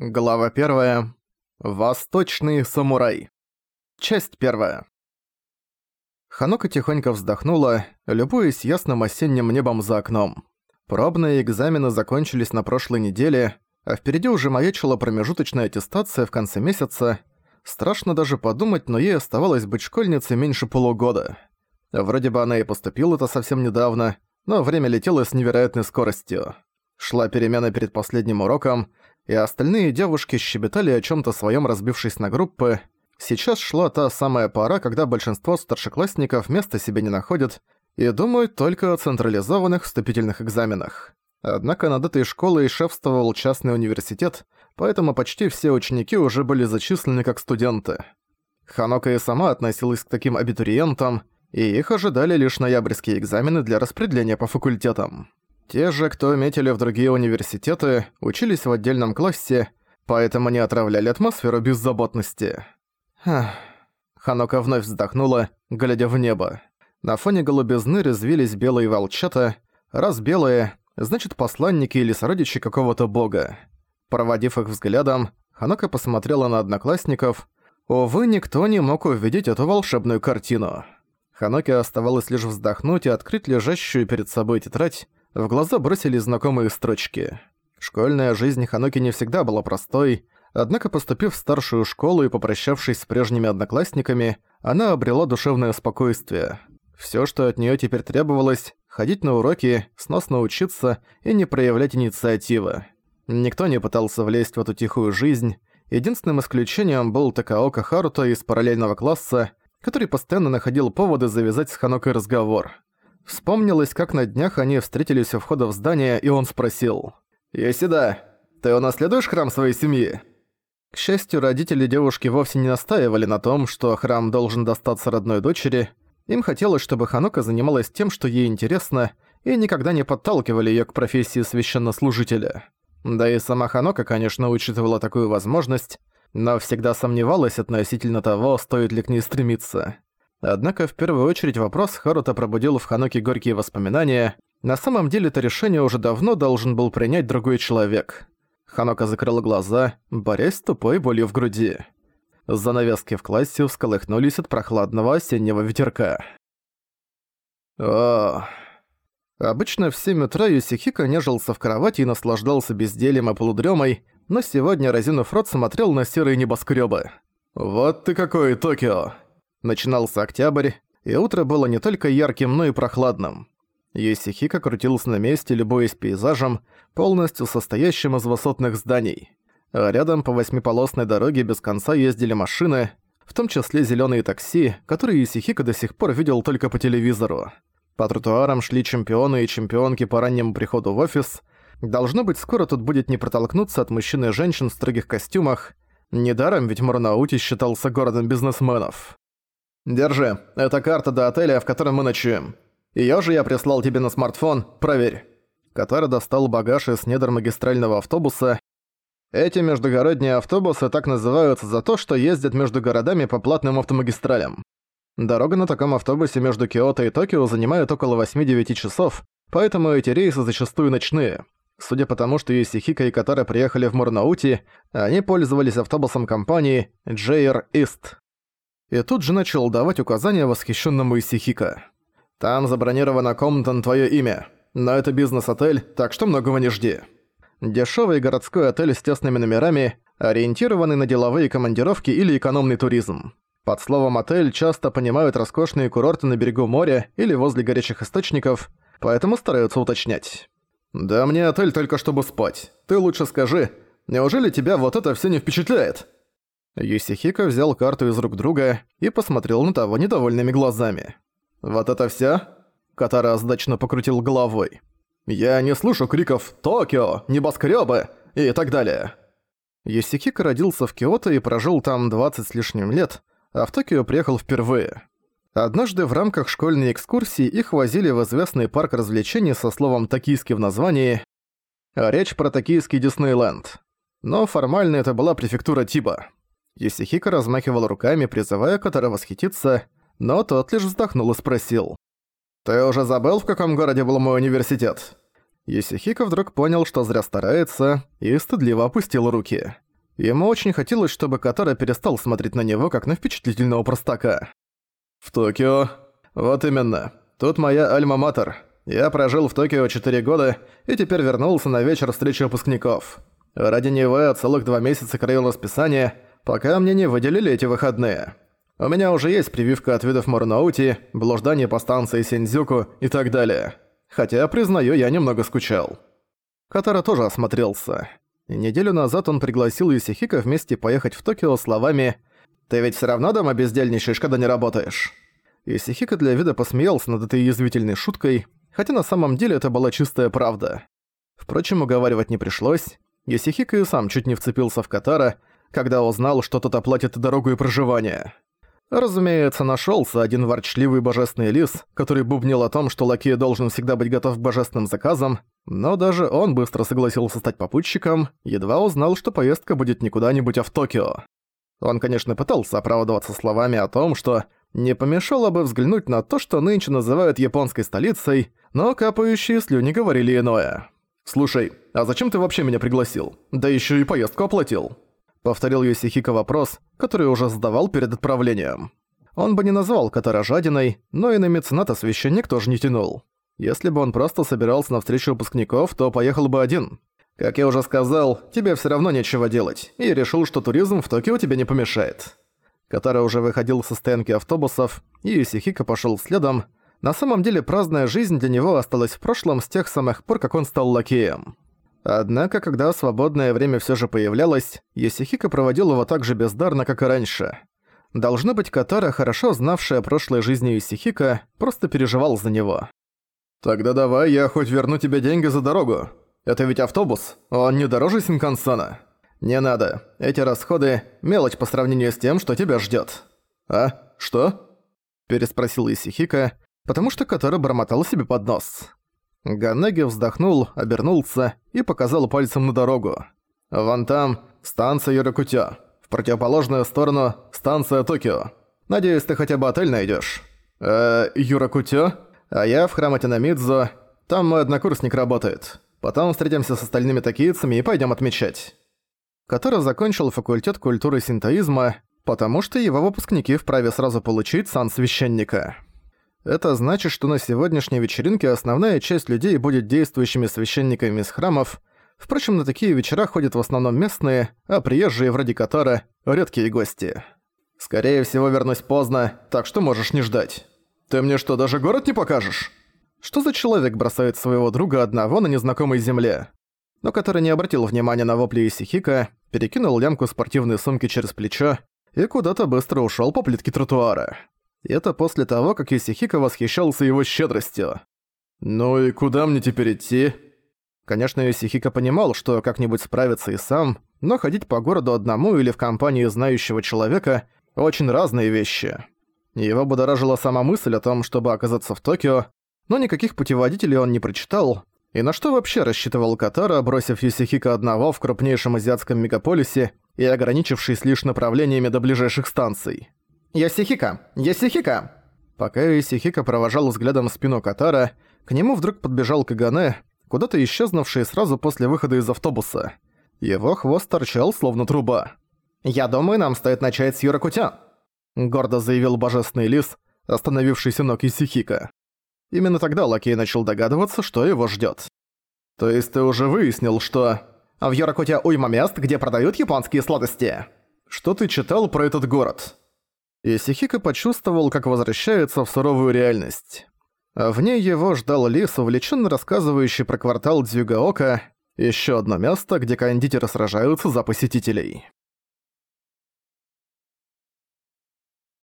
Глава 1. Восточный самурай. Часть 1. Ханока тихонько вздохнула, любуясь ясным осенним небом за окном. Пробные экзамены закончились на прошлой неделе, а впереди уже маячила промежуточная аттестация в конце месяца. Страшно даже подумать, но ей оставалось быть школьницей меньше полугода. Вроде бы она и поступила-то совсем недавно, но время летело с невероятной скоростью. Шла перемена перед последним уроком, и остальные девушки щебетали о чем то своем, разбившись на группы. Сейчас шла та самая пора, когда большинство старшеклассников места себе не находят и думают только о централизованных вступительных экзаменах. Однако над этой школой шефствовал частный университет, поэтому почти все ученики уже были зачислены как студенты. Ханока и сама относилась к таким абитуриентам, и их ожидали лишь ноябрьские экзамены для распределения по факультетам. Те же, кто метили в другие университеты, учились в отдельном классе, поэтому не отравляли атмосферу беззаботности. Ах. Ханока вновь вздохнула, глядя в небо. На фоне голубизны резвились белые волчата. Раз белые, значит посланники или сородичи какого-то бога. Проводив их взглядом, Ханока посмотрела на одноклассников. Увы, никто не мог увидеть эту волшебную картину. Ханоке оставалось лишь вздохнуть и открыть лежащую перед собой тетрадь, в глаза бросились знакомые строчки. Школьная жизнь Ханоки не всегда была простой, однако поступив в старшую школу и попрощавшись с прежними одноклассниками, она обрела душевное спокойствие. Всё, что от неё теперь требовалось – ходить на уроки, сносно учиться и не проявлять инициативы. Никто не пытался влезть в эту тихую жизнь, единственным исключением был Такаока Харуто из параллельного класса, который постоянно находил поводы завязать с Ханокой разговор – Вспомнилось, как на днях они встретились у входа в здание, и он спросил. «Йосида, ты унаследуешь храм своей семьи?» К счастью, родители девушки вовсе не настаивали на том, что храм должен достаться родной дочери. Им хотелось, чтобы Ханока занималась тем, что ей интересно, и никогда не подталкивали её к профессии священнослужителя. Да и сама Ханока, конечно, учитывала такую возможность, но всегда сомневалась относительно того, стоит ли к ней стремиться. Однако в первую очередь вопрос Харута пробудил в Ханоке горькие воспоминания. На самом деле это решение уже давно должен был принять другой человек. Ханока закрыла глаза, борясь с тупой болью в груди. Занавески в классе всколыхнулись от прохладного осеннего ветерка. О. Обычно в 7 утра Юсихика нежился в кровати и наслаждался бездельем и полудрёмой, но сегодня, разинув рот, смотрел на серые небоскрёбы. «Вот ты какой, Токио!» Начинался октябрь, и утро было не только ярким, но и прохладным. Юсихика крутился на месте, любуясь пейзажем, полностью состоящим из высотных зданий. А рядом по восьмиполосной дороге без конца ездили машины, в том числе зеленые такси, которые Юсихика до сих пор видел только по телевизору. По тротуарам шли чемпионы и чемпионки по раннему приходу в офис. Должно быть, скоро тут будет не протолкнуться от мужчин и женщин в строгих костюмах. Недаром ведь Мурнаути считался городом бизнесменов. «Держи, это карта до отеля, в котором мы ночуем. Её же я прислал тебе на смартфон, проверь». Катара достал багаж из недр магистрального автобуса. Эти междугородние автобусы так называются за то, что ездят между городами по платным автомагистралям. Дорога на таком автобусе между Киото и Токио занимает около 8-9 часов, поэтому эти рейсы зачастую ночные. Судя по тому, что Юсихика и Катара приехали в Мурнаути, они пользовались автобусом компании JR East и тут же начал давать указания восхищенному Исихика. «Там забронировано комната на твоё имя, но это бизнес-отель, так что многого не жди». Дешёвый городской отель с тесными номерами, ориентированный на деловые командировки или экономный туризм. Под словом «отель» часто понимают роскошные курорты на берегу моря или возле горячих источников, поэтому стараются уточнять. «Да мне отель только чтобы спать. Ты лучше скажи, неужели тебя вот это всё не впечатляет?» Юсихика взял карту из рук друга и посмотрел на того недовольными глазами. «Вот это всё?» Катара сдачно покрутил головой. «Я не слышу криков «Токио! Небоскрёбы!» и так далее». Юсихика родился в Киото и прожил там 20 с лишним лет, а в Токио приехал впервые. Однажды в рамках школьной экскурсии их возили в известный парк развлечений со словом «токийский» в названии, речь про токийский Диснейленд. Но формально это была префектура Тиба. Юсихико размахивал руками, призывая Котара восхититься, но тот лишь вздохнул и спросил. «Ты уже забыл, в каком городе был мой университет?» Юсихико вдруг понял, что зря старается, и стыдливо опустил руки. Ему очень хотелось, чтобы Катара перестал смотреть на него, как на впечатлительного простака. «В Токио? Вот именно. Тут моя альма-матер. Я прожил в Токио 4 года и теперь вернулся на вечер встречи выпускников. Ради него я целых два месяца краил расписание, пока мне не выделили эти выходные. У меня уже есть прививка от видов Морнаути, блуждание по станции Синдзюку и так далее. Хотя, признаю, я немного скучал. Катара тоже осмотрелся. И неделю назад он пригласил Юсихика вместе поехать в Токио словами «Ты ведь всё равно дома бездельничаешь, когда не работаешь». Юсихика для вида посмеялся над этой язвительной шуткой, хотя на самом деле это была чистая правда. Впрочем, уговаривать не пришлось. Йосихико и сам чуть не вцепился в Катара, когда узнал, что тот оплатит дорогу и проживание. Разумеется, нашелся один ворчливый божественный лис, который бубнил о том, что лакей должен всегда быть готов к божественным заказам, но даже он быстро согласился стать попутчиком, едва узнал, что поездка будет не куда-нибудь, а в Токио. Он, конечно, пытался оправдываться словами о том, что не помешало бы взглянуть на то, что нынче называют японской столицей, но капающие слюни говорили иное. «Слушай, а зачем ты вообще меня пригласил? Да еще и поездку оплатил». Повторил Йосихико вопрос, который уже задавал перед отправлением. Он бы не назвал Катара жадиной, но и на мецената священник тоже не тянул. Если бы он просто собирался на встречу выпускников, то поехал бы один. Как я уже сказал, тебе все равно нечего делать, и решил, что туризм в Токио тебе не помешает. Катара уже выходил со стоянки автобусов, и Юсихико пошел следом. На самом деле праздная жизнь для него осталась в прошлом с тех самых пор, как он стал лакеем. Однако, когда свободное время все же появлялось, Юсихико проводил его так же бездарно, как и раньше. Должно быть, Катара, хорошо знавшая прошлой жизни Юсихико, просто переживал за него. «Тогда давай я хоть верну тебе деньги за дорогу. Это ведь автобус, он не дороже Синкансана». «Не надо. Эти расходы – мелочь по сравнению с тем, что тебя ждёт». «А? Что?» – переспросил Исихика, потому что Катара бормотал себе под нос. Ганеги вздохнул, обернулся и показал пальцем на дорогу. «Вон там станция Юракутё. В противоположную сторону станция Токио. Надеюсь, ты хотя бы отель найдёшь». «Э, Юракутё? А я в храме Тинамидзо. Там мой однокурсник работает. Потом встретимся с остальными токийцами и пойдём отмечать» который закончил факультет культуры синтоизма, потому что его выпускники вправе сразу получить сан священника. Это значит, что на сегодняшней вечеринке основная часть людей будет действующими священниками из храмов, впрочем, на такие вечера ходят в основном местные, а приезжие вроде Катара – редкие гости. Скорее всего, вернусь поздно, так что можешь не ждать. Ты мне что, даже город не покажешь? Что за человек бросает своего друга одного на незнакомой земле? Но который не обратил внимания на вопли Исихика, перекинул лямку спортивной сумки через плечо и куда-то быстро ушёл по плитке тротуара. Это после того, как Исихика восхищался его щедростью. «Ну и куда мне теперь идти?» Конечно, Исихика понимал, что как-нибудь справится и сам, но ходить по городу одному или в компании знающего человека – очень разные вещи. Его будоражила сама мысль о том, чтобы оказаться в Токио, но никаких путеводителей он не прочитал, и на что вообще рассчитывал Катара, бросив Юсихика одного в крупнейшем азиатском мегаполисе и ограничившись лишь направлениями до ближайших станций? «Ясихика! Ясихика!» Пока Ясихика провожал взглядом спину Катара, к нему вдруг подбежал Кагане, куда-то исчезнувший сразу после выхода из автобуса. Его хвост торчал, словно труба. «Я думаю, нам стоит начать с Юракутя», — гордо заявил божественный лис, остановившийся ног Исихика. Именно тогда Лакей начал догадываться, что его ждёт. «То есть ты уже выяснил, что...» «В Йоракуте уйма мест, где продают японские сладости!» «Что ты читал про этот город?» Исихико почувствовал, как возвращается в суровую реальность. В ней его ждал лис, увлеченно рассказывающий про квартал Дзюгаока, еще одно место, где кондитеры сражаются за посетителей.